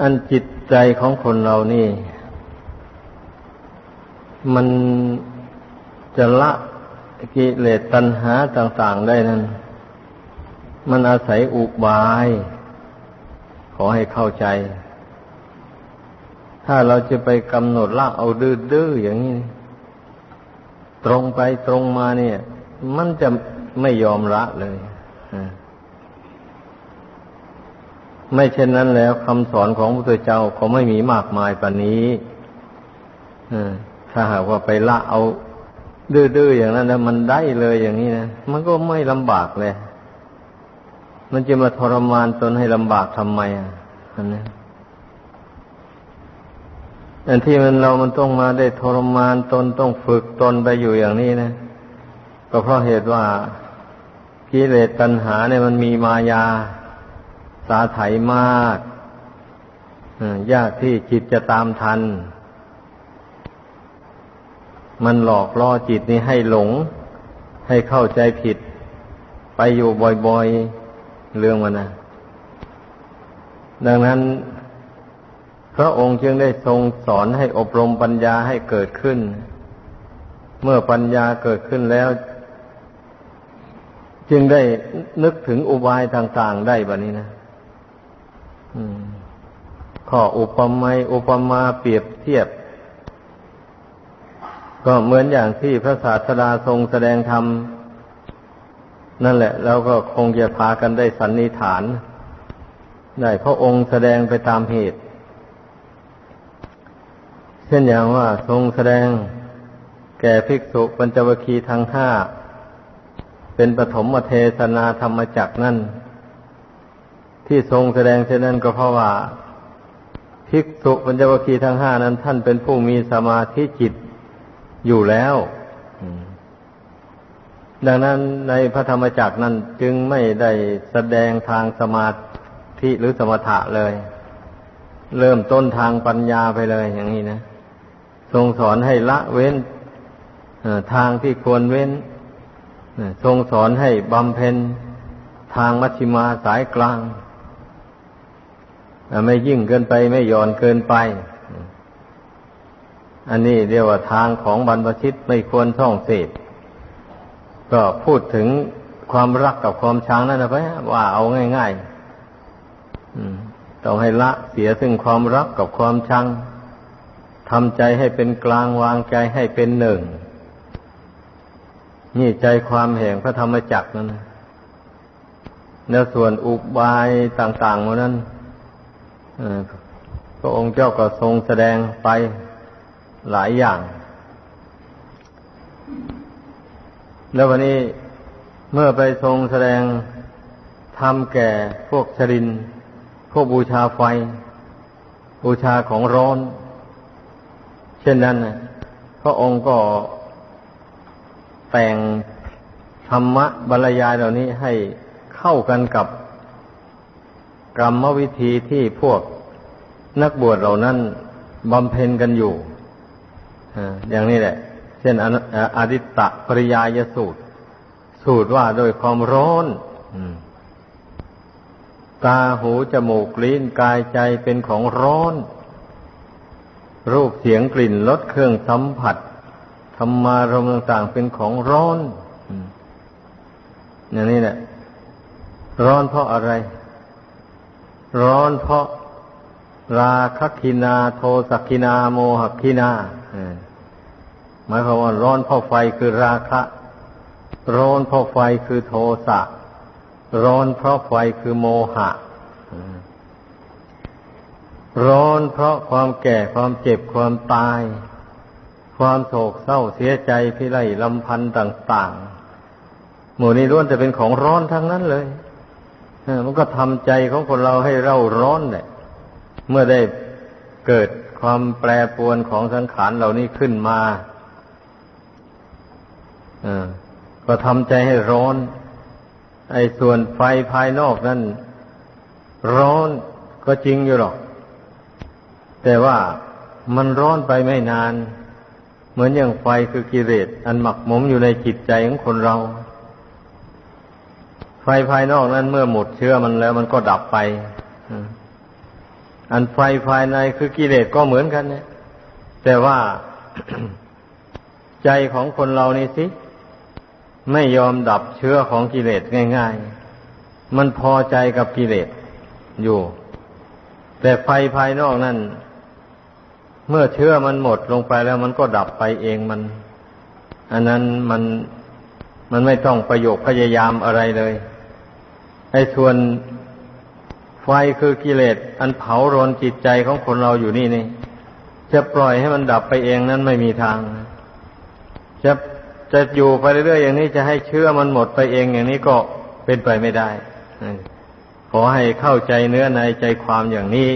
อันจิตใจของคนเรานี่ มันจะละกิเลสตัณหาต่างๆได้นั้น มันอาศัยอุบาย ขอให้เข้าใจ ถ้าเราจะไปกำหนดละเอาดื้อๆอย่างนี้ ตรงไปตรงมาเนี่ย มันจะไม่ยอมละเลย ไม่เช่นนั้นแล้วคำสอนของพระพุทธเจ้าเขาไม่มีมากมายปานนี้ถ้าหากว่าไปละเอา ดื้อๆอย่างนั้นนะมันได้เลยอย่างนี้นะมันก็ไม่ลำบากเลย มันจะมาทรมานตนให้ลำบากทำไมอะอันนี้อันที่มันเรามันต้องมาได้ทรมานตนต้องฝึกตนไปอยู่อย่างนี้นะก็เพราะเหตุว่ากิเลสตัณหาเนี่ยมันมีมายา สาไถมากยากที่จิตจะตามทัน มันหลอกล่อจิตนี้ให้หลง ให้เข้าใจผิด ไปอยู่บ่อยๆ เรื่องมันนะดังนั้น พระองค์จึงได้ทรงสอนให้อบรมปัญญาให้เกิดขึ้น เมื่อปัญญาเกิดขึ้นแล้ว จึงได้นึกถึงอุบายต่าง ๆ ได้แบบนี้นะ ข้ออุปมาอุปมาเปรียบเทียบ ก็เหมือนอย่างที่พระศาสดาทรงแสดงธรรมนั่นแหละเราก็คงจะพากันได้สันนิฐาน ได้พระองค์แสดงไปตามเหตุ เช่นอย่างว่าทรงแสดงแก่ภิกษุปัญจวคีทั้งห้าเป็นปฐมเทศนาธรรมจักนั่น ที่ทรงแสดงเช่นนั้นก็เพราะว่าภิกษุปัญจวัคคีย์ทั้งห้านั้น ท่านเป็นผู้มีสมาธิจิตอยู่แล้วดังนั้นในพระธรรมจักรนั้นจึงไม่ได้แสดงทางสมาธิหรือสมถะเลย เริ่มต้นทางปัญญาไปเลยอย่างนี้นะทรงสอนให้ละเว้นทางที่ควรเว้นทรงสอนให้บำเพ็ญทางมัชฌิมาสายกลาง ไม่ยิ่งเกินไปไม่หย่อนเกินไป อันนี้เรียกว่าทางของบรรพชิตไม่ควรท่องเสพก็พูดถึงความรักกับความชังนั่นนะไปว่าเอาง่ายๆต้องให้ละเสียซึ่งความรักกับความชังทำใจให้เป็นกลางวางใจให้เป็นหนึ่ง นี่ใจความแห่งพระธรรมจักรนั่นแล้วส่วนอุบายต่างๆนั้น พระองค์เจ้าก็ทรงแสดงไปหลายอย่าง แล้ววันนี้เมื่อไปทรงแสดงทำแก่พวกชริน พวกบูชาไฟ บูชาของร้อน เช่นนั้นพระองค์ก็แต่งธรรมะบรรยายเหล่านี้ให้เข้ากันกับ กรรมวิธีที่พวกนักบวชเหล่านั้นบำเพ็ญกันอยู่อย่างนี้แหละ เช่นอดิตตะปริยายสูตร สูตรว่าโดยความร้อนตาหูจมูกลิ้นกายใจเป็นของร้อน รูปเสียงกลิ่นรสเครื่องสัมผัสธรรมารมต่างๆเป็นของร้อนอย่างนี้แหละร้อนเพราะอะไร ร้อนเพราะราคคินาโทสักคินาโมหคินาหมายความว่าร้อนเพราะไฟคือราคะ ร้อนเพราะไฟคือโทสะร้อนเพราะไฟคือโมหะ ร้อนเพราะความแก่ความเจ็บความตาย ความโศกเศร้าเสียใจพิไรลำพันธ์ต่าง ๆ หมู่นี้ล้วนจะเป็นของร้อนทั้งนั้นเลย มันก็ทำใจของคนเราให้เร่าร้อนเนี่ยเมื่อได้เกิดความแปรปรวนของสังขารเหล่านี้ขึ้นมาก็ทำใจให้ร้อน ไอ้ส่วนไฟภายนอกนั้นร้อนก็จริงอยู่หรอก แต่ว่ามันร้อนไปไม่นาน เหมือนอย่างไฟคือกิเลสอันหมักหมมอยู่ในจิตใจของคนเรา ไฟภายนอกนั้นเมื่อหมดเชื้อมันแล้วมันก็ดับไป อันไฟภายในคือกิเลสก็เหมือนกัน เนี่ย แต่ว่าใจของคนเรานี่สิ ไม่ยอมดับเชื้อของกิเลสง่าย ๆ มันพอใจกับกิเลสอยู่ แต่ไฟภายนอกนั่นเมื่อเชื้อมันหมดลงไปแล้วมันก็ดับไปเองมัน อันนั้นมันมันไม่ต้องประโยคพยายามอะไรเลย ไอ้ส่วนไฟคือกิเลสอันเผารนจิตใจของคนเราอยู่นี่นี่จะปล่อยให้มันดับไปเองนั้นไม่มีทางจะจะอยู่ไปเรื่อยๆอย่างนี้จะให้เชื่อมันหมดไปเองอย่างนี้ก็เป็นไปไม่ได้ขอให้เข้าใจเนื้อในใจความอย่างนี้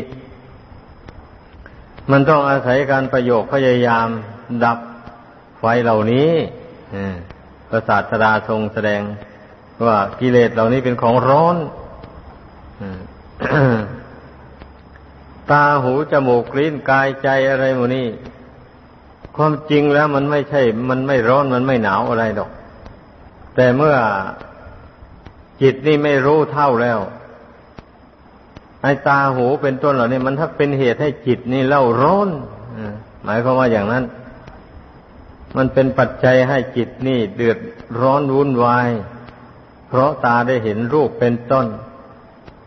มันต้องอาศัยการประโยคพยายามดับไฟเหล่านี้พระศาสดาทรงแสดง ว่ากิเลสเหล่านี้เป็นของร้อนตาหูจมูกลิ้นกายใจอะไรหมดนี้ความจริงแล้วมันไม่ใช่ มันไม่ร้อนมันไม่หนาวอะไรดอก แต่เมื่อจิตนี่ไม่รู้เท่าแล้วไอ้ตาหูเป็นต้นเหล่านี้มันถ้าเป็นเหตุให้จิตนี่เล่าร้อนหมายความว่าอย่างนั้น มันเป็นปัจจัยให้จิตนี่เดือดร้อนวุ่นวาย เพราะตาได้เห็นรูปเป็นต้น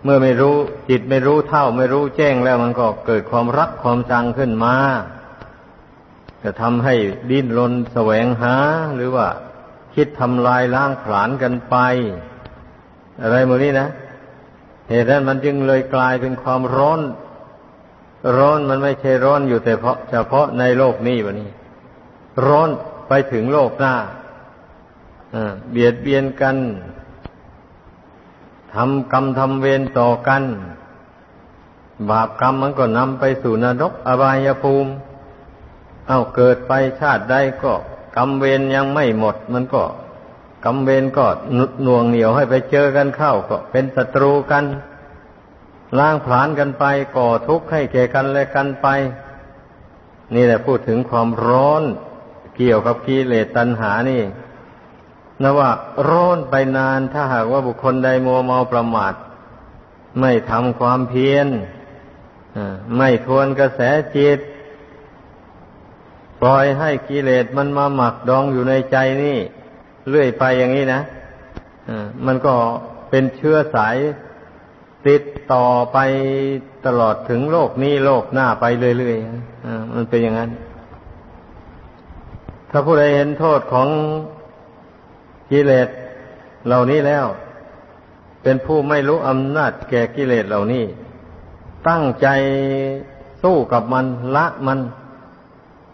เมื่อไม่รู้จิตไม่รู้เท่า ไม่รู้แจ้งแล้วมันก็เกิดความรักความชังขึ้นมาจะทำให้ดิ้นรนแสวงหา หรือว่า คิดทำลายล้างผลาญกันไป อะไรหมดนี้นะ เหตุนั้นมันจึงเลยกลายเป็นความร้อน ร้อนมันไม่ใช่ร้อนอยู่แต่เพาะเฉพาะในโลกนี้วะนี้ ร้อนไปถึงโลกหน้าเบียดเบียนกัน ทำกรรมทำเวรต่อกัน บาปกรรมมันก็นำไปสู่นรกอบายภูมิ เอาเกิดไปชาติใดก็กรรมเวรยังไม่หมด มันก็กรรมเวรก็หน่วงเหนียวให้ไปเจอกันเข้าก็เป็นศัตรูกันล้างผลาญกันไปก่อทุกข์ให้แก่กันและกันไป นี่แหละพูดถึงความร้อนเกี่ยวกับกิเลสตัณหานี่ นะว่าร้อนไปนานถ้าหากว่าบุคคลใดมัวเมาประมาท ไม่ทำความเพียรไม่ทวนกระแสจิต ปล่อยให้กิเลสมันมาหมักดองอยู่ในใจนี่ เรื่อยไปอย่างนี้นะมันก็เป็นเชื้อสายติดต่อไปตลอดถึงโลกนี้โลกหน้าไปเรื่อยๆมันเป็นอย่างนั้น ถ้าผู้ใดเห็นโทษของ กิเลสเหล่านี้แล้ว เป็นผู้ไม่รู้อำนาจแก่กิเลสเหล่านี้ ตั้งใจสู้กับมันละมัน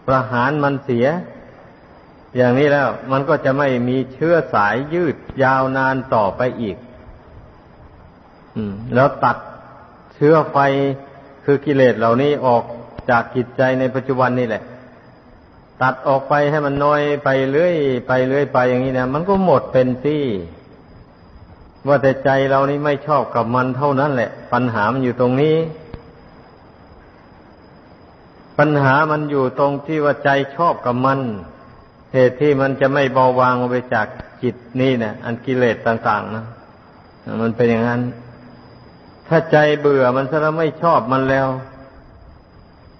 ประหารมันเสีย อย่างนี้แล้ว มันก็จะไม่มีเชื้อสายยืดยาวนานต่อไปอีกแล้วตัดเชื้อไฟคือกิเลสเหล่านี้ออกจากจิตใจในปัจจุบันนี่แหละ ตัดออกไปให้มันน้อยไปเรื่อยไปเรื่อยไปอย่างนี้นะมันก็หมดเป็นที่ว่าแต่ใจเรานี่ไม่ชอบกับมันเท่านั้นแหละ ปัญหามันอยู่ตรงนี้ ปัญหามันอยู่ตรงที่ว่าใจชอบกับมันเหตุที่มันจะไม่เบาบางออกไปจากจิตนี่นะอันกิเลสต่าง ๆ นะมันเป็นอย่างนั้น ถ้าใจเบื่อมันซะแล้วไม่ชอบมันแล้ว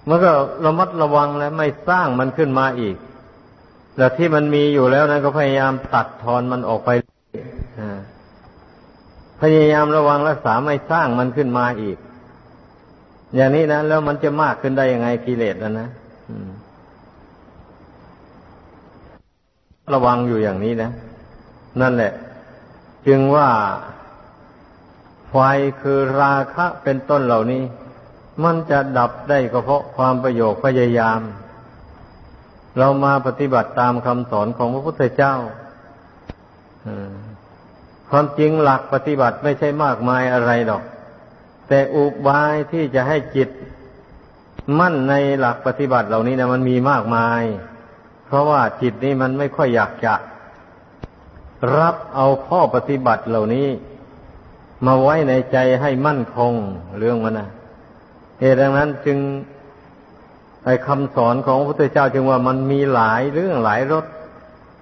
มันก็ระมัดระวังแล้วไม่สร้างมันขึ้นมาอีก แต่ที่มันมีอยู่แล้วนั้นก็พยายามตัดทอนมันออกไปพยายามระวังรักษาไม่สร้างมันขึ้นมาอีก อย่างนี้นะแล้วมันจะมากขึ้นได้ยังไงกิเลสนะนะระวังอยู่อย่างนี้นะ นั่นแหละ จึงว่าไฟคือราคะเป็นต้นเหล่านี้ มันจะดับได้ก็เพราะความประโยชน์พยายาม เรามาปฏิบัติตามคำสอนของพระพุทธเจ้าความจริงหลักปฏิบัติไม่ใช่มากมายอะไรหรอก แต่อุบายที่จะให้จิตมั่นในหลักปฏิบัติเหล่านี้นะมันมีมากมาย เพราะว่าจิตนี้มันไม่ค่อยอยากจะ รับเอาข้อปฏิบัติเหล่านี้ มาไว้ในใจให้มั่นคงเรื่องมันนะ เหตุดังนั้นจึงไอคำสอนของพระพุทธเจ้าจึงว่ามันมีหลายเรื่องหลายรส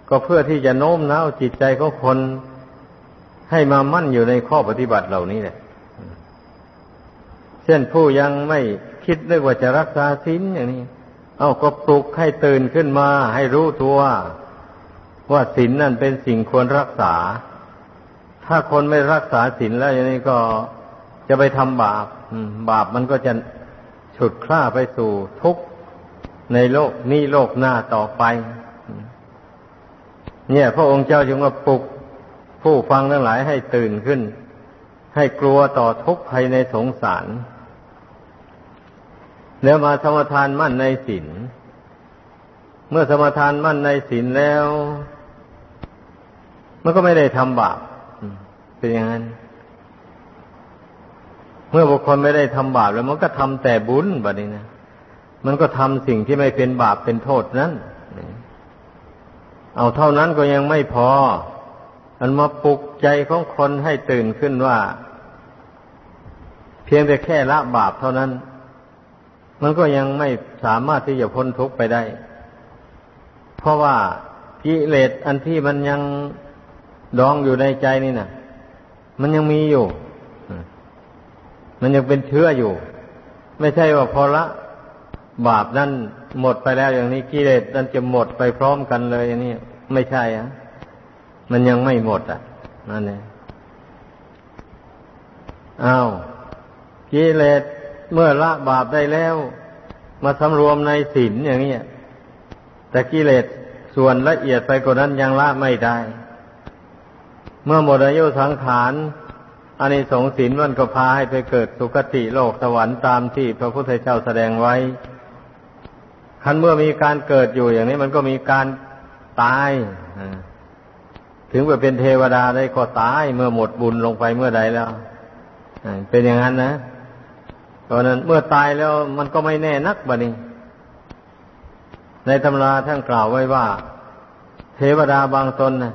ก็เพื่อที่จะโน้มน้าวจิตใจของคนให้มามั่นอยู่ในข้อปฏิบัติเหล่านี้แหละ เช่นผู้ยังไม่คิดนึกว่าจะรักษาศีลอย่างนี้ เอาก็ปลุกให้ตื่นขึ้นมา ให้รู้ตัวว่าศีลนั่นเป็นสิ่งควรรักษา ถ้าคนไม่รักษาศีลแล้วอย่างนี้ก็ จะไปทำบาปบาปมันก็จะฉุดคล้าไปสู่ทุกข์ในโลกนี้โลกหน้าต่อไป เนี่ย พระองค์เจ้าจึงมาปลุกผู้ฟังทั้งหลายให้ตื่นขึ้น ให้กลัวต่อทุกข์ภายในสงสาร แล้วมาสมทานมั่นในศีลเมื่อสมทานมั่นในศีลแล้ว มันก็ไม่ได้ทำบาปเป็นอย่างนั้น เมื่อบุคคลไม่ได้ทำบาปแล้วมันก็ทำแต่บุญแบบนี้นะมันก็ทำสิ่งที่ไม่เป็นบาปเป็นโทษนั้น เอาเท่านั้นก็ยังไม่พอ มันมาปลุกใจของคนให้ตื่นขึ้นว่า เพียงแต่แค่ละบาปเท่านั้น มันก็ยังไม่สามารถที่จะพ้นทุกข์ไปได้ เพราะว่ากิเลสอันที่มันยังดองอยู่ในใจนี่นะมันยังมีอยู่ มันยังเป็นเชื้ออยู่ ไม่ใช่ว่าพอละ บาปนั่นหมดไปแล้วอย่างนี้กิเลสนั่นจะหมดไปพร้อมกันเลยอย่างนี้ไม่ใช่อะมันยังไม่หมดอะนั่นเองอ้าวกิเลสเมื่อละบาปได้แล้ว มาสำรวมในศีลอย่างนี้แต่กิเลสส่วนละเอียดไปกว่านั้นยังละไม่ได้ เมื่อหมดอายุสังขาร อันนี้สงสินมันก็พาให้ไปเกิดสุคติโลกสวรรค์ตามที่พระพุทธเจ้าแสดงไว้คันเมื่อมีการเกิดอยู่อย่างนี้มันก็มีการตายถึงไปเป็นเทวดาได้ก็ตายเมื่อหมดบุญลงไปเมื่อใดแล้วเป็นอย่างนั้นนะเพราะนั้นเมื่อตายแล้วมันก็ไม่แน่นักบะนี้ ในตำราท่านกล่าวไว้ว่า เทวดาบางตนนะ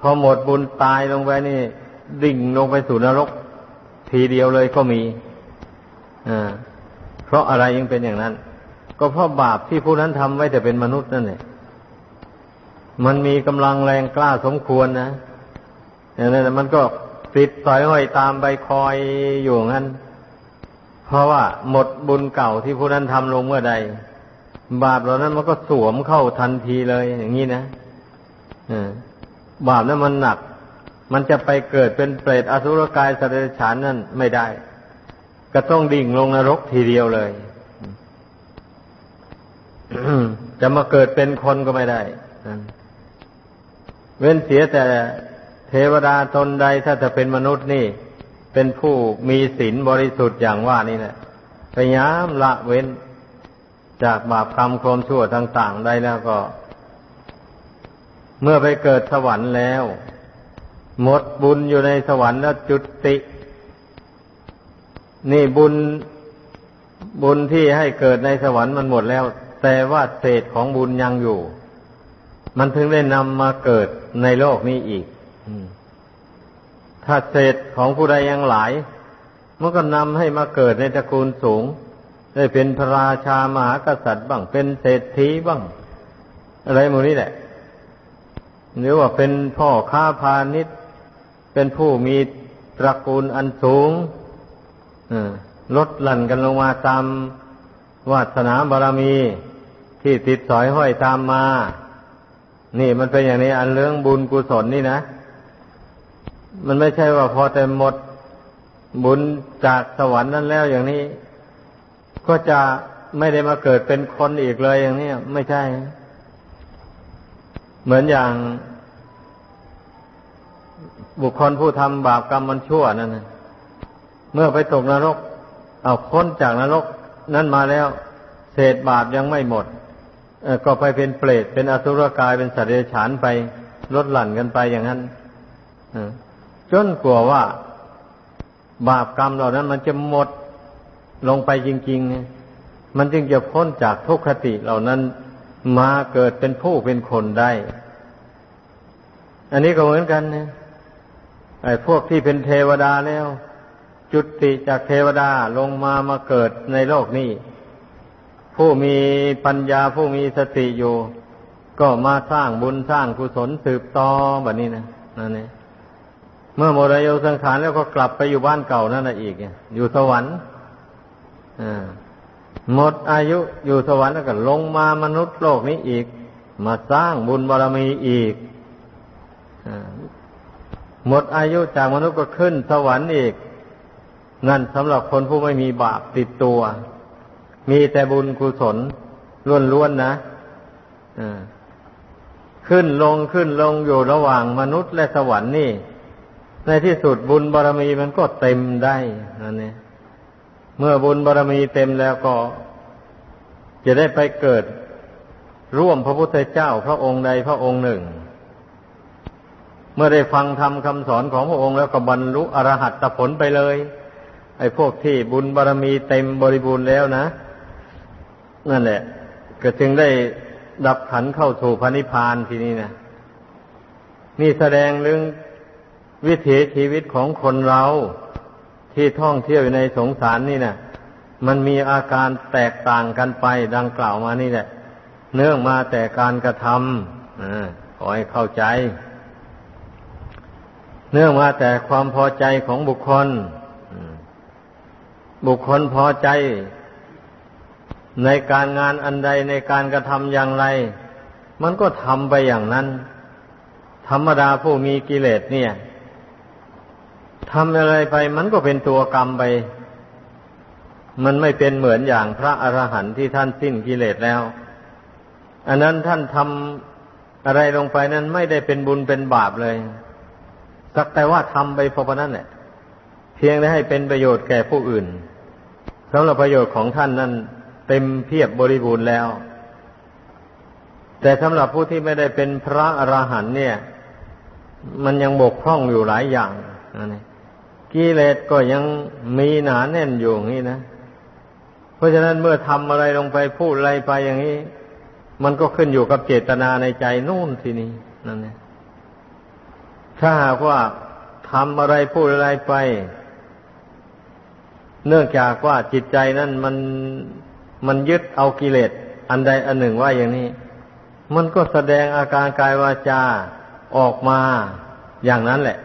พอหมดบุญตายลงไปนี่ ดิ่งลงไปสู่นรก ทีเดียวเลยก็มีอ่าเพราะอะไรยังเป็นอย่างนั้น ก็เพราะบาปที่ผู้นั้นทำไว้แต่เป็นมนุษย์นั่นแหละมันมีกำลังแรงกล้าสมควรนะอย่างนั้นมันก็ติดสอยห้อยตามใบคอยอยู่งั้น เพราะว่าหมดบุญเก่าที่ผู้นั้นทำลงเมื่อใด บาปเหล่านั้นมันก็สวมเข้าทันทีเลยอย่างนี้นะบาปนั้นมันหนัก มันจะไปเกิดเป็นเปรตอสุรกายสัตว์เดรัจฉานนั่นไม่ได้ ก็ต้องดิ่งลงนรกทีเดียวเลยจะมาเกิดเป็นคนก็ไม่ได้เว้นเสียแต่เทวดาตนใดถ้าจะเป็นมนุษย์นี่ เป็นผู้มีศีลบริสุทธิ์อย่างว่านี่แหละพยายามละเว้นจากบาปกรรมความชั่วต่าง ๆ ได้แล้วก็ เมื่อไปเกิดสวรรค์แล้ว หมดบุญอยู่ในสวรรค์แล้วจุติ นี่บุญบุญที่ให้เกิดในสวรรค์มันหมดแล้ว แต่ว่าเศษของบุญยังอยู่ มันถึงได้นำมาเกิดในโลกนี้อีกถ้าเศษของผู้ใดยังหลายมันก็นำให้มาเกิดในตระกูลสูง ได้เป็นพระราชามหากษัตริย์บ้าง เป็นเศรษฐีบ้าง อะไรหมดนี้แหละ หรือว่าเป็นพ่อค้าพาณิชย์ เป็นผู้มีตระกูลอันสูงลดหลั่นกันลงมาตามวาสนาบารมีที่ติดสอยห้อยตามมา นี่มันเป็นอย่างนี้อันเรื่องบุญกุศลนี่นะ มันไม่ใช่ว่าพอแต่หมดบุญจากสวรรค์นั้นแล้วอย่างนี้ ก็จะไม่ได้มาเกิดเป็นคนอีกเลยอย่างนี้ไม่ใช่ เหมือนอย่าง บุคคลผู้ทำบาปกรรมมันชั่วนั่นนะเมื่อไปตกนรก เอาพ้นจากนรก นั้นมาแล้ว เศษบาปยังไม่หมดก็ไปเป็นเปรตเป็นอสุรกายเป็นสัตว์เดรัจฉานไปลดหลั่นกันไปอย่างนั้นจนกลัวว่า บาปกรรมเหล่านั้น มันจะหมดลงไปจริงๆมันจึงจะพ้นจากทุกขติเหล่านั้นมาเกิดเป็นผู้เป็นคนได้ อันนี้ก็เหมือนกันเนี่ย ไอ้พวกที่เป็นเทวดาแล้ว จุติจากเทวดาลงมามาเกิดในโลกนี้ ผู้มีปัญญาผู้มีสติอยู่ ก็มาสร้างบุญสร้างกุศลสืบต่อแบบนี้นะนั่นเองเมื่อหมดอายุสังขารแล้วก็กลับไปอยู่บ้านเก่านั่นแหละอีกอยู่สวรรค์หมดอายุอยู่สวรรค์แล้วก็ลงมามนุษย์โลกนี้อีก มาสร้างบุญบารมีอีก หมดอายุจากมนุษย์ก็ขึ้นสวรรค์อีก นั่นสำหรับคนผู้ไม่มีบาปติดตัว มีแต่บุญกุศลล้วนๆนะขึ้นลงขึ้นลงอยู่ระหว่างมนุษย์และสวรรค์นี่ ในที่สุดบุญบารรมีมันก็เต็มได้นั่นเนี่ยเมื่อบุญบารรมีเต็มแล้วก็ จะได้ไปเกิดร่วมพระพุทธเจ้าพระองค์ใดพระองค์หนึ่ง เมื่อได้ฟังธรรมคำสอนของพระองค์แล้วก็บรรลุอรหัตผลไปเลย ไอ้พวกที่บุญบารรมีเต็มบริบูรณ์แล้วนะ นั่นแหละ ก็จึงได้ดับขันเข้าสู่พระนิพพานทีนี้นะนี่แสดงเรื่องวิถีชีวิตของคนเราที่ท่องเที่ยวอยู่ในสงสารนี่นะมันมีอาการแตกต่างกันไปดังกล่าวมานี่แหละ เนื่องมาแต่การกระทำอขอให้เข้าใจ เนื่องมาแต่ความพอใจของบุคคล บุคคลพอใจ ในการงานอันใดในการกระทำอย่างไร มันก็ทำไปอย่างนั้น ธรรมดาผู้มีกิเลสเนี่ยทำอะไรไปมันก็เป็นตัวกรรมไป มันไม่เป็นเหมือนอย่างพระอรหันต์ที่ท่านสิ้นกิเลสแล้ว อันนั้นท่านทำอะไรลงไปนั้นไม่ได้เป็นบุญเป็นบาปเลย สักแต่ว่าทำไปพราะนั้นแหละเพียงได้ให้เป็นประโยชน์แก่ผู้อื่นสำหรับประโยชน์ของท่านนั้นเต็มเพียบบริบูรณ์แล้ว แต่สำหรับผู้ที่ไม่ได้เป็นพระอราหันต์เนี่ย มันยังบกพร่องอยู่หลายอย่างนะกิเลสก็ยังมีหนาแน่นอยู่อย่างนี้นะเพราะฉะนั้นเมื่อทำอะไรลงไปพูดอะไรไปอย่างนี้ มันก็ขึ้นอยู่กับเจตนาในใจนู่นทีนี้นั่นเอง ถ้าหากว่าทำอะไรพูดอะไรไป เนื่องจากว่าจิตใจนั้นมันมันยึดเอากิเลสอันใดอันหนึ่งว่าอย่างนี้ มันก็แสดงอาการกายวาจาออกมาอย่างนั้นแหละ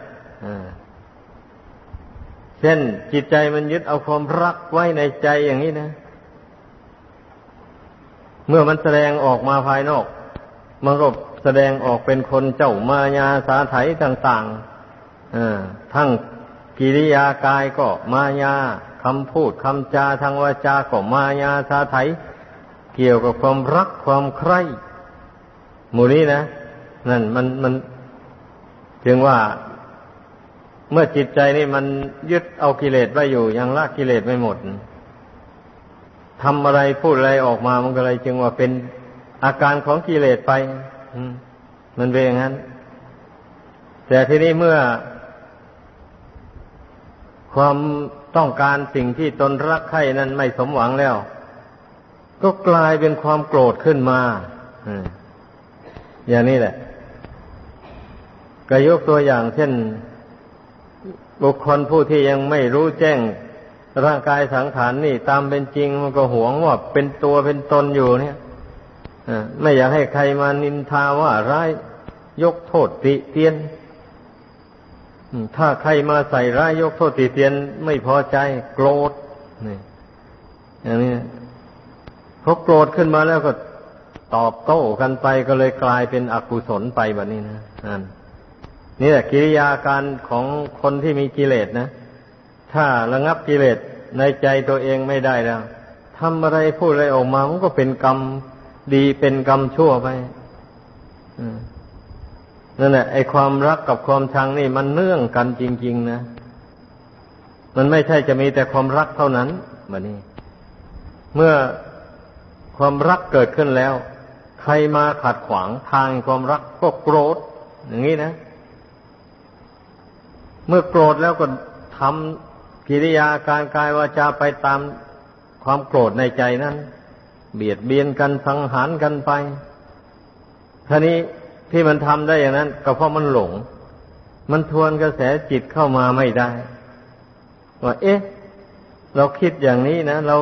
เช่นจิตใจมันยึดเอาความรักไว้ในใจอย่างนี้นะ เมื่อมันแสดงออกมาภายนอกมันก็ แสดงออกเป็นคนเจ้ามายาสาไถต่างๆทั้งกิริยากายก็มายาคำพูดคำจาทางวาจาก็มายาชาไถเกี่ยวกับความรักความใคร่หมู่นี้นะ นั่นมันมันถึงว่าเมื่อจิตใจนี่มันยึดเอากิเลสไว้อยู่ยังละกิเลสไม่หมดทำอะไรพูดอะไรออกมามันก็เลยจึงว่าเป็นอาการของกิเลสไป มันเป็นอย่างนั้น แต่ทีนี้เมื่อ ความต้องการสิ่งที่ตนรักใคร่นั้นไม่สมหวังแล้ว ก็กลายเป็นความโกรธขึ้นมาอย่างนี้แหละก็ยกตัวอย่างเช่น บุคคลผู้ที่ยังไม่รู้แจ้งร่างกายสังขารนนี่ ตามเป็นจริงมันก็หวงว่าเป็นตัวเป็นตนอยู่เนี่ย ไม่อยากให้ใครมานินทาว่าร้ายยกโทษติเตียนถ้าใครมาใส่ร้ายยกโทษติเตียนไม่พอใจโกรธนี่อย่างนี้พอโกรธขึ้นมาแล้วก็ตอบโต้กันไปก็เลยกลายเป็นอกุศลไปแบบนี้นะนั่นนี่แหละกิริยาการของคนที่มีกิเลสนะ ถ้าระงับกิเลสในใจตัวเองไม่ได้แล้วทำอะไรพูดอะไรออกมามันก็เป็นกรรม ดีเป็นกรรมชั่วไปนั่นแหละไอความรักกับความชังนี่มันเนื่องกันจริง ๆ นะ มันไม่ใช่จะมีแต่ความรักเท่านั้นแบบนี้ เมื่อความรักเกิดขึ้นแล้ว ใครมาขัดขวางทางความรักก็โกรธ อย่างนี้นะ เมื่อโกรธแล้วก็ทำกิริยาการกายวาจาไปตามความโกรธในใจนั้น เบียดเบียนกันสังหารกันไปท่านี้ที่มันทำได้อย่างนั้น ก็เพราะมันหลง มันทวนกระแสจิตเข้ามาไม่ได้ ว่า เอ๊ะ เราคิดอย่างนี้นะ เรา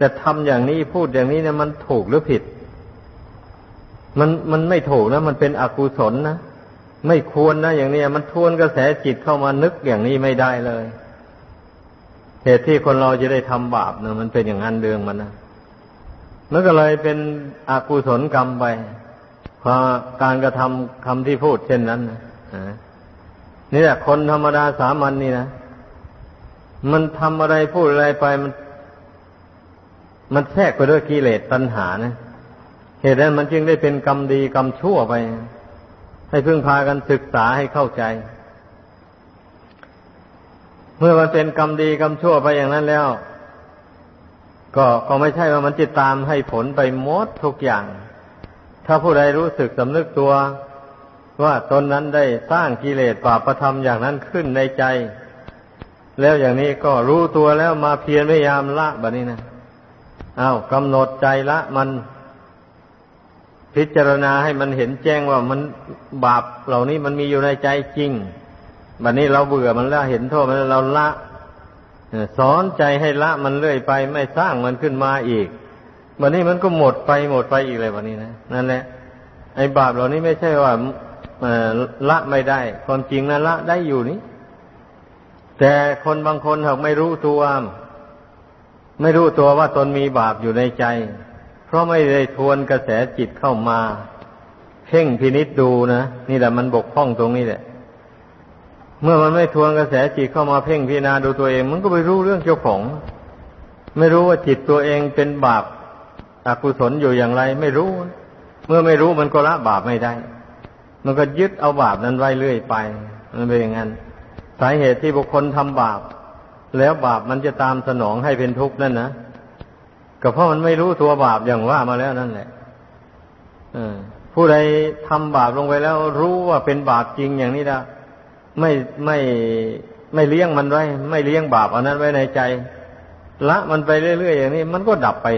จะทำอย่างนี้พูดอย่างนี้เนี่ยมันถูกหรือผิด มันมันไม่ถูกนะ มันเป็นอกุศลนะไม่ควรนะอย่างนี้มันทวนกระแสจิตเข้ามานึกอย่างนี้ไม่ได้เลยเหตุที่คนเราจะได้ทำบาปเนะมันเป็นอย่างนั้นเรื่องมันนะ มันก็เลยเป็นอกุศลกรรมไปเพราะการกระทำคำที่พูดเช่นนั้นนะนี่แหละคนธรรมดาสามัญนนี่นะมันทำอะไรพูดอะไรไปมัน มันแทรกไปด้วยกิเลสตัณหานะเหตุนั้นมันจึงได้เป็นกรรมดีกรรมชั่วไป ให้พึ่งพากันศึกษาให้เข้าใจ เมื่อมันเป็นกรรมดีกรรมชั่วไปอย่างนั้นแล้ว ก็ก็ไม่ใช่ว่ามันจะตามให้ผลไปหมดทุกอย่าง ถ้าผู้ใดรู้สึกสำนึกตัว ว่าตนนั้นได้สร้างกิเลสปาประธรรมอย่างนั้นขึ้นในใจ แล้วอย่างนี้ก็รู้ตัวแล้วมาเพียรพยายามละแบบนี้นะอา้าวกำหนดใจละมันพิจารณาให้มันเห็นแจ้งว่ามันบาปเหล่านี้มันมีอยู่ในใจจริง บัดนนี้เราเบื่อมันแล้วเห็นโทษมันเราละ สอนใจให้ละมันเรื่อยไป ไม่สร้างมันขึ้นมาอีกบันนี้มันก็หมดไปหมดไปอีกเลยวันนี้นะนั่นแหละ ไอ้บาปเหล่านี้ไม่ใช่ว่าละไม่ได้ ความจริงนะละได้อยู่นี่แต่คนบางคนหากไม่รู้ตัวไม่รู้ตัวว่าตนมีบาปอยู่ในใจ เพราะไม่ได้ทวนกระแสจิตเข้ามาเพ่งพินิษดูนะนี่แหละมันบกพร่องตรงนี้แหละ เมื่อมันไม่ทวนกระแสจิตเข้ามาเพ่งพิจารณาดูตัวเอง มันก็ไปรู้เรื่องเจ้าของ ไม่รู้ว่าจิตตัวเองเป็นบาปอกุศลอยู่อย่างไร ไม่รู้ เมื่อไม่รู้มันก็ละบาปไม่ได้ มันก็ยึดเอาบาปนั้นไว้เรื่อยไป มันเป็นอย่างนั้นสาเหตุที่บุคคลทำบาป แล้วบาปมันจะตามสนองให้เป็นทุกข์นั่นนะก็เพราะมันไม่รู้ตัวบาปอย่างว่ามาแล้วนั่นแหละผู้ใดทำบาปลงไปแล้ว รู้ว่าเป็นบาปจริงอย่างนี้นะ ไม่ไม่ไม่เลี้ยงมันไว้ ไม่เลี้ยงบาปอันนั้นไว้ในใจ ละมันไปเรื่อยๆอย่างนี้ มันก็ดับไป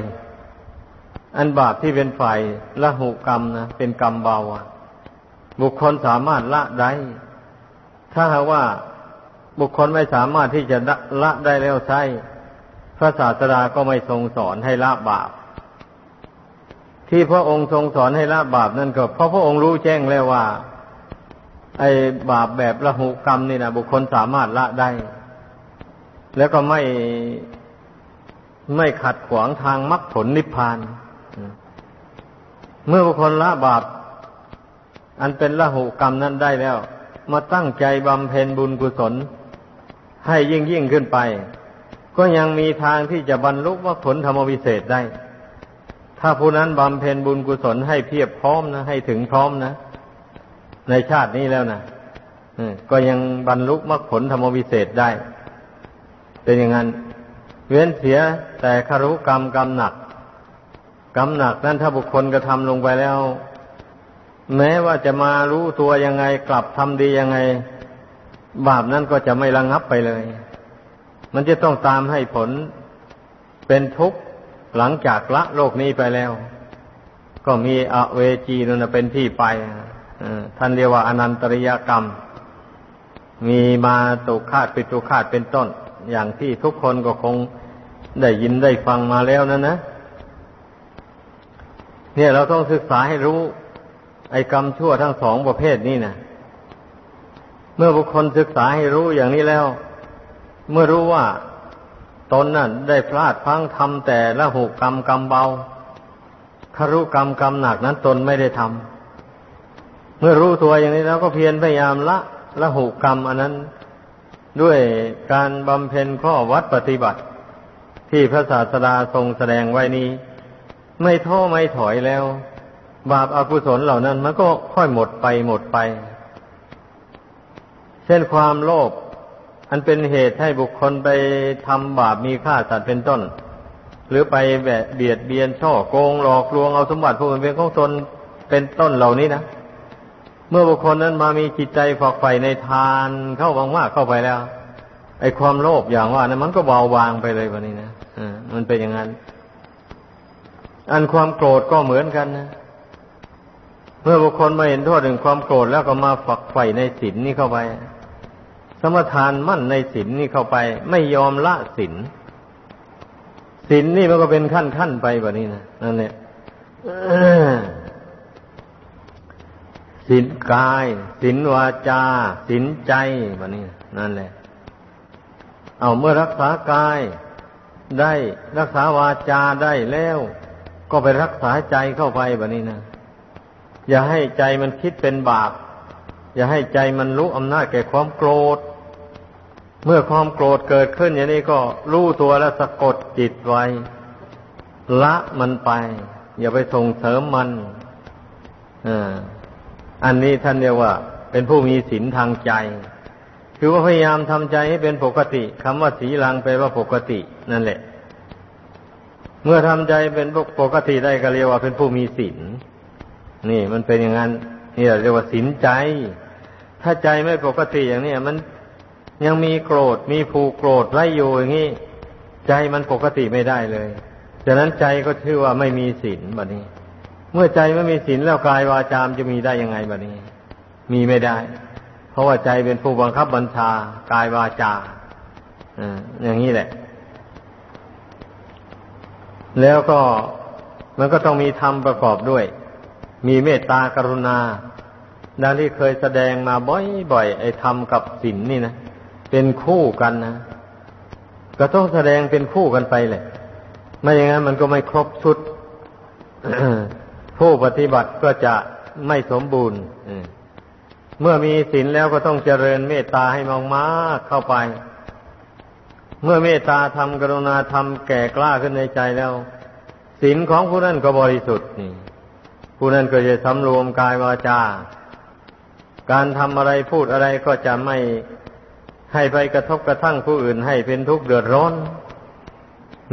อันบาปที่เป็นฝ่ายละหุกรรมนะเป็นกรรมเบาบุคคลสามารถละได้ ถ้าหากว่าบุคคลไม่สามารถที่จะละได้แล้วใช่พระศาสดาก็ไม่ทรงสอนให้ละบาป ที่พระองค์ทรงสอนให้ละบาปนั่นก็เพราะพระองค์รู้แจ้งแล้วว่า ไอ้บาปแบบละหุกรรมนี่นะบุคคลสามารถละได้ แล้วก็ไม่ไม่ขัดขวางทางมรรคผลนิพพาน เมื่อบุคคลละบาป อันเป็นละหุกรรมนั้นได้แล้ว มาตั้งใจบำเพ็ญบุญกุศล ให้ยิ่งยิ่งขึ้นไป ก็ยังมีทางที่จะบรรลุมรรคผลธรรมวิเศษได้ ถ้าผู้นั้นบำเพ็ญบุญกุศลให้เพียบพร้อมนะ ให้ถึงพร้อมนะ ในชาตินี้แล้วนะก็ยังบรรลุมรรคผลธรรมวิเศษได้ เป็นอย่างนั้น เว้นเสียแต่คารุกรรมกรรมหนัก กรรมหนักนั้นถ้าบุคคลกระทำลงไปแล้ว แม้ว่าจะมารู้ตัวยังไงกลับทำดียังไง บาปนั้นก็จะไม่ระงงับไปเลย มันจะต้องตามให้ผลเป็นทุกข์หลังจากละโลกนี้ไปแล้ว ก็มีอเวจีนั่นเป็นที่ไป ท่านเรียกว่าอนันตริยกรรม มีมาตุคาดปิตุคาดเป็นต้น อย่างที่ทุกคนก็คงได้ยินได้ฟังมาแล้วนั่นนะ เนี่ยเราต้องศึกษาให้รู้ ไอ้กรรมชั่วทั้งสองประเภทนี้นะเมื่อบุคคลศึกษาให้รู้อย่างนี้แล้ว เมื่อรู้ว่าตนนั่นได้พลาดพังทำแต่ละหุกรรมกรรมเบาคารุกรรมกรรมหนักนั้นตนไม่ได้ทำ เมื่อรู้ตัวอย่างนี้แล้วก็เพียรพยายามละละหุกรรม อันนั้นด้วยการบำเพ็ญข้อวัดปฏิบัติ ที่พระศาสดาทรงแสดงไว้นี้ ไม่ท้อไม่ถอยแล้ว บาปอากุศลเหล่านั้น มันก็ค่อยหมดไปหมดไป เช่นความโลภอันเป็นเหตุให้บุคคลไปทำบาปมีฆ่าสัตว์เป็นต้น หรือไปแบบเบียดเบียนช่อโกงหลอกลวงเอาสมบัติผู้อื่นเป็นของตนเป็นต้นเหล่านี้นะ เมื่อบุคคลนั้นมามีจิตใจฝักใฝ่ในทานเข้าวังว่าเข้าไปแล้ว ไอ้ความโลภอย่างว่านะมันก็เบาบางไปเลยวันนี้นะอ่ามันเป็นอย่างนั้น อันความโกรธก็เหมือนกันนะเมื่อบุคคลมาเห็นโทษถึงความโกรธแล้วก็มาฝักใฝ่ในศีลนี่เข้าไป สมทานมั่นในศีลนนี่เข้าไป ไม่ยอมละศีลศีลนนี่มันก็เป็นขั้นขั้นไปแบบนี้นะนั่นเนี่ย ศศีลกายศีลวาจาศีลใจแบบนี้นั่นแหละ เอาเมื่อรักษากาย ได้รักษาวาจาได้แล้ว ก็ไปรักษาใจเข้าไปแบบนี้นะอย่าให้ใจมันคิดเป็นบาปอย่าให้ใจมันรู้อำนาจแก่ความโกรธ เมื่อความโกรธเกิดขึ้นอย่างนี้ก็รู้ตัวแล้วสะกดจิตไว้ ละมันไป อย่าไปส่งเสริมมันอ่า อันนี้ท่านเรียกว่า เป็นผู้มีศีลทางใจ คือว่าพยายามทำใจให้เป็นปกติคำว่าสีลังแปลว่าปกติ นั่นแหละ เมื่อทำใจเป็นปกติได้ก็เรียกว่าเป็นผู้มีศีลนี่มันเป็นอย่างนั้นนี่เรียกว่าศีลใจ ถ้าใจไม่ปกติอย่างนี้มันยังมีโกรธมีผูกโกรธไว้อยู่อย่างนี้ใจมันปกติไม่ได้เลยฉะนั้นใจก็ชื่อว่าไม่มีศีลแบบนี้ เมื่อใจไม่มีศีลแล้วกายวาจามจะมีได้ยังไงแบบนี้ มีไม่ได้ เพราะว่าใจเป็นผู้บังคับบัญชากายวาจาอย่างนี้แหละ แล้วก็มันก็ต้องมีธรรมประกอบด้วย มีเมตตากรุณา ดังที่เคยแสดงมาบ่อยๆไอ้ธรรมกับศีลนนี่นะเป็นคู่กันนะก็ต้องแสดงเป็นคู่กันไปแหละ ไม่อย่างนั้นมันก็ไม่ครบชุด ผู้ปฏิบัติก็จะไม่สมบูรณ์เมื่อมีศีลแล้วก็ต้องเจริญเมตตาให้มากมาเข้าไป เมื่อเมตตาทำกรุณาทำแก่กล้าขึ้นในใจแล้วศีลของผู้นั้นก็บริสุทธิ์นี่ผู้นั้นก็จะสำรวมกายวาจา การทำอะไรพูดอะไรก็จะไม่ให้ไปกระทบกระทั่งผู้อื่นให้เป็นทุกข์เดือดร้อน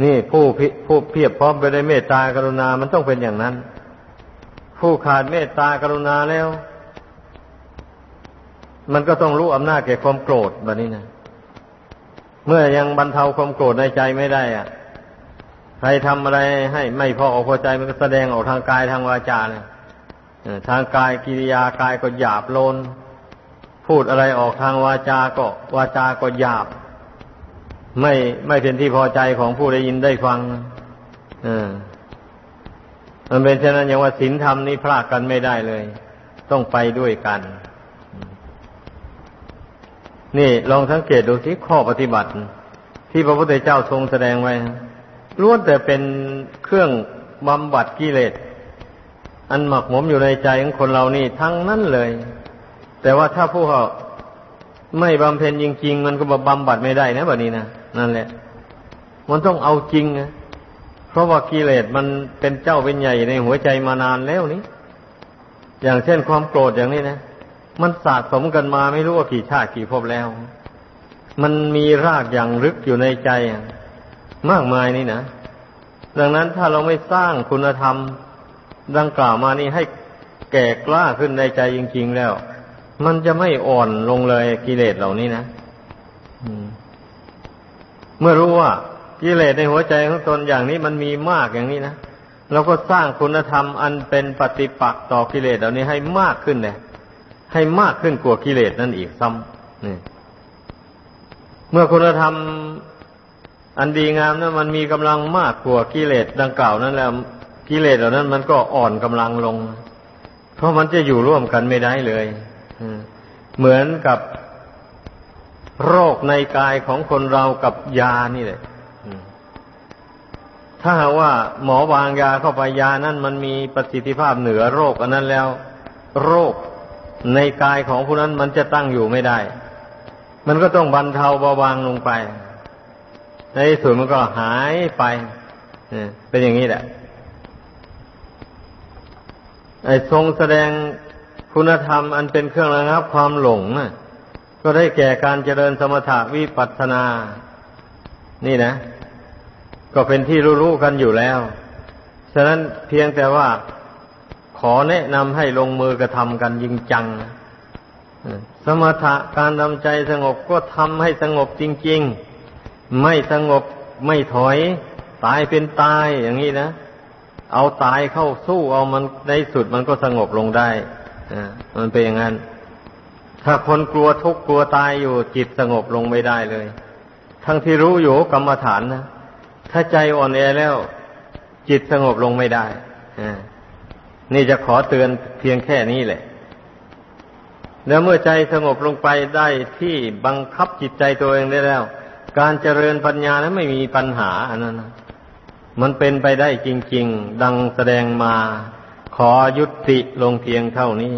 นี่ผู้ผู้เพียบพร้อมไปด้วยเมตตากรุณามันต้องเป็นอย่างนั้น ผู้ขาดเมตตากรุณาแล้ว มันก็ต้องรู้อำนาจแก่ความโกรธแบบนี้นะเมื่อยังบรรเทาความโกรธในใจไม่ได้อะใครทำอะไรให้ไม่พออกพอใจมันก็แสดงออกทางกายทางวาจาเนี่ยทางกายกิริยากายก็หยาบโลน พูดอะไรออกทางวาจาก็ วาจาก็หยาบ ไม่ไม่เป็นที่พอใจของผู้ได้ยินได้ฟังอ มันเป็นเช่นนั้นอย่างว่าศีลธรรมนี้พลากกันไม่ได้เลย ต้องไปด้วยกัน นี่ลองสังเกตดูสิข้อปฏิบัติ ที่พระพุทธเจ้าทรงแสดงไว้ล้วนแต่เป็นเครื่องบำบัดกิเลสอันหมักหมมอยู่ในใจของคนเรานี่ทั้งนั้นเลย แต่ว่าถ้าผู้เขาไม่บำเพ็ญจริงๆ มันก็บำบัดไม่ได้นะแบบนี้นะนั่นแหละ มันต้องเอาจริงนะ ราะว่ากิเลสมันเป็นเจ้าเป็นใหญ่ในหัวใจมานานแล้วนี้ อย่างเช่นความโกรธอย่างนี้นะ มันสะสมกันมาไม่รู้ว่ากี่ชาติกี่ภพแล้ว มันมีรากอย่างลึกอยู่ในใจมากมายนี่นะ ดังนั้นถ้าเราไม่สร้างคุณธรรมดังกล่าวมานี่ให้แก่กล้าขึ้นในใจจริง ๆแล้ว มันจะไม่อ่อนลงเลยกิเลสเหล่านี้นะเมื่อรู้ว่า กิเลสในหัวใจของตนอย่างนี้มันมีมากอย่างนี้นะเราก็สร้างคุณธรรมอันเป็นปฏิปักษ์ต่อกิเลสเหล่านี้ให้มากขึ้นเลยให้มากขึ้นกว่ากิเลสนั่นอีกซ้ำนี่เมื่อคุณธรรมอันดีงามนั้นมันมีกำลังมากกว่ากิเลสดังกล่าวนั้นแล้วกิเลสเหล่านั้น มันก็อ่อนกำลังลง เพราะมันจะอยู่ร่วมกันไม่ได้เลยเหมือนกับโรคในกายของคนเรากับยานี่แหละ ถ้าว่าหมอวางยาเข้าไปยานั้นมันมีประสิทธิภาพเหนือโรค อันนั้นแล้ว โรคในกายของผู้นั้นมันจะตั้งอยู่ไม่ได้ มันก็ต้องบรรเทาเบาบางลงไป ในที่สุดมันก็หายไปเป็นอย่างนี้แหละไอ้ทรงแสดงคุณธรรมอันเป็นเครื่องระงับความหลงนะก็ได้แก่การเจริญสมถะวิปัสสนา นี่นะ ก็เป็นที่รู้ๆกันอยู่แล้ว ฉะนั้นเพียงแต่ว่าขอแนะนำให้ลงมือกระทำกันจริงจัง สมถะการทำใจสงบก็ทำให้สงบจริง ๆ ไม่สงบไม่ถอย ตายเป็นตายอย่างนี้นะ เอาตายเข้าสู้เอามันในสุดมันก็สงบลงได้มันเป็นอย่างนั้น ถ้าคนกลัวทุกข์กลัวตายอยู่จิตสงบลงไม่ได้เลย ทั้งที่รู้อยู่กรรมฐานนะ ถ้าใจอ่อนแอแล้ว จิตสงบลงไม่ได้นี่จะขอเตือนเพียงแค่นี้แหละ แล้วเมื่อใจสงบลงไปได้ที่บังคับจิตใจตัวเองได้แล้ว การเจริญปัญญานั้นไม่มีปัญหาอันนั้นนะมันเป็นไปได้จริง ๆ ดังแสดงมา ขอยุติลงเพียงเท่านี้